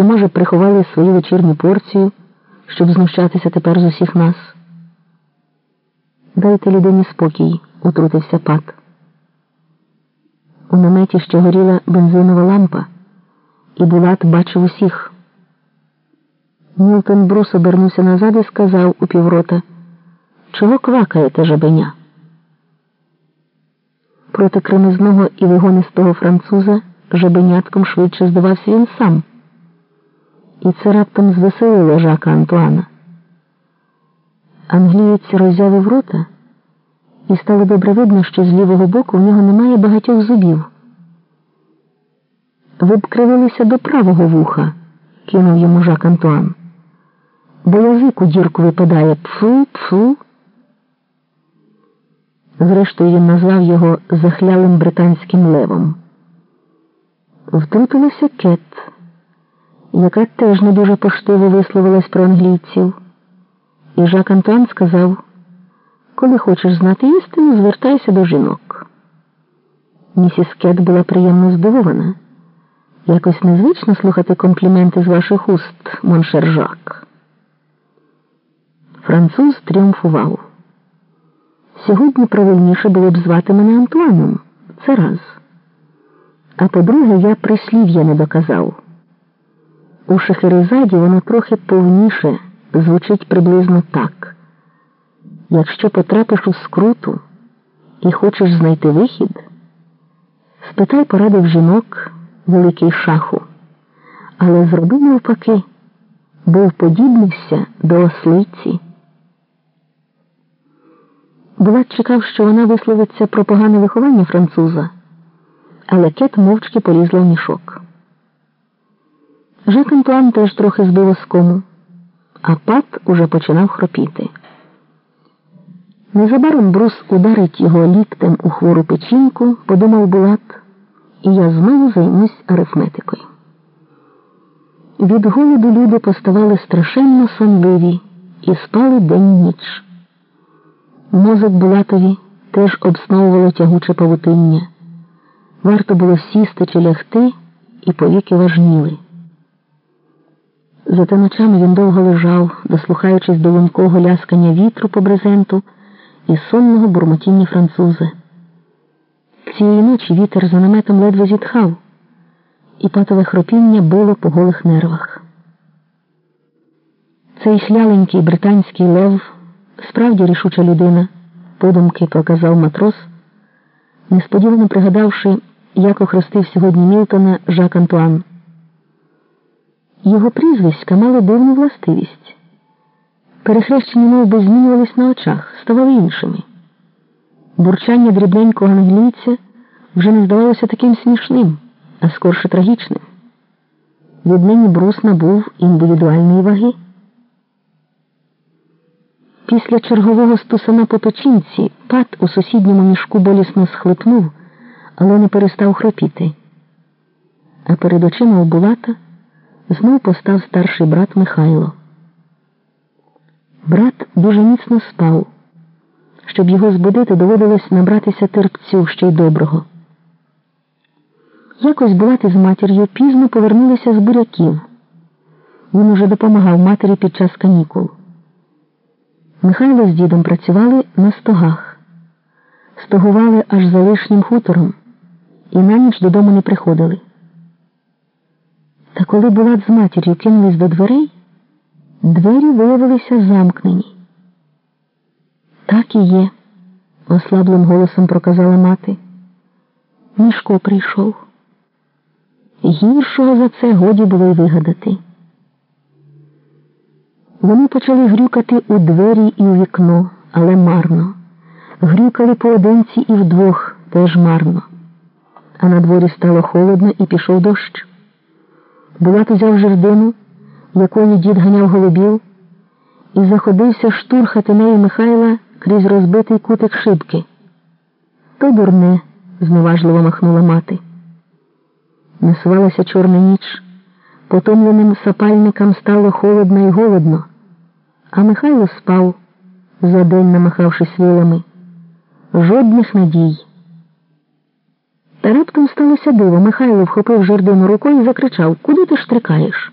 Чи, може, приховали свою вечірню порцію, щоб знущатися тепер з усіх нас? Дайте людині спокій, утрутився пат. У наметі ще горіла бензинова лампа, і Булат бачив усіх. Мілтон Брус обернувся назад і сказав у піврота, чого квакаєте, жабеня? Проти кремезного і вигонистого француза жабенятком швидше здавався він сам. І це раптом звеселило Жака Антуана. Англієць роззявив рота, і стало добре видно, що з лівого боку в нього немає багатьох зубів. Ви б кривилися до правого вуха, кинув йому Жак Антуан. Бо язик у дірку випадає пфу, пфу. Зрештою він назвав його захлялим британським левом. Втрутилася Кет, яка теж не дуже поштиво висловилась про англійців. І Жак Антуан сказав, коли хочеш знати істину, звертайся до жінок. Місіс Кет була приємно здивована. Якось незвично слухати компліменти з ваших уст, mon cher Жак. Француз тріумфував. Сьогодні правильніше було б звати мене Антуаном. Це раз. А по-друге, я прислів'я не доказав. У Шахерезаді воно трохи повніше звучить приблизно так. Якщо потрапиш у скруту і хочеш знайти вихід, спитай поради в жінок великий шаху, але зроби навпаки, бо вподібнився до ослиці. Булат чекав, що вона висловиться про погане виховання француза, але кет мовчки полізла в мішок. Жак Антуан теж трохи збив оскому, а пат уже починав хропіти. Незабаром брус ударить його ліктем у хвору печінку, подумав Булат, і я знову займусь арифметикою. Від голоду люди поставали страшенно сонливі і спали день ніч. Мозок Булатові теж обсновувало тягуче павутиння. Варто було сісти чи лягти, і повіки важніли. Зате ночами він довго лежав, дослухаючись до лункого ляскання вітру по брезенту і сонного бурмотіння французи. Цієї ночі вітер за наметом ледве зітхав, і патове хропіння било по голих нервах. Цей хляленький британський лев справді рішуча людина, подумки проказав матрос, несподівано пригадавши, як охрестив сьогодні Мілтона Жак Антуан. Його прізвиська мали дивну властивість. Перехрещені мов би, змінювались на очах, ставали іншими. Бурчання дрібненького англійця вже не здавалося таким смішним, а скорше трагічним. Віднині брус набув індивідуальної ваги. Після чергового стусана по печінці пат у сусідньому мішку болісно схлипнув, але не перестав хропіти. А перед очима у Булата знов постав старший брат Михайло. Брат дуже міцно спав. Щоб його збудити, доводилось набратися терпцю ще й доброго. Якось Булат із матір'ю пізно повернулися з буряків. Він уже допомагав матері під час канікул. Михайло з дідом працювали на стогах, стогували аж за лишнім хутором і на ніч додому не приходили. Та коли Булат з матір'ю кинулись до дверей, двері виявилися замкнені. Так і є, ослаблим голосом проказала мати. Мішко прийшов. Гіршого за це годі було й вигадати. Вони почали грюкати у двері і у вікно, але марно. Грюкали поодинці і вдвох теж марно. А на дворі стало холодно і пішов дощ. Булат узяв жердину, якою дід ганяв голубів, і заходився штурхати нею Михайла крізь розбитий кутик шибки. То дурне, зневажливо махнула мати. Насувалася чорна ніч, потомленим сапальникам стало холодно і голодно. А Михайло спав, за день намахавшись вилами. Жодних надій. Та раптом сталося диво. Михайло вхопив жердину рукою і закричав Куди ти штрикаєш?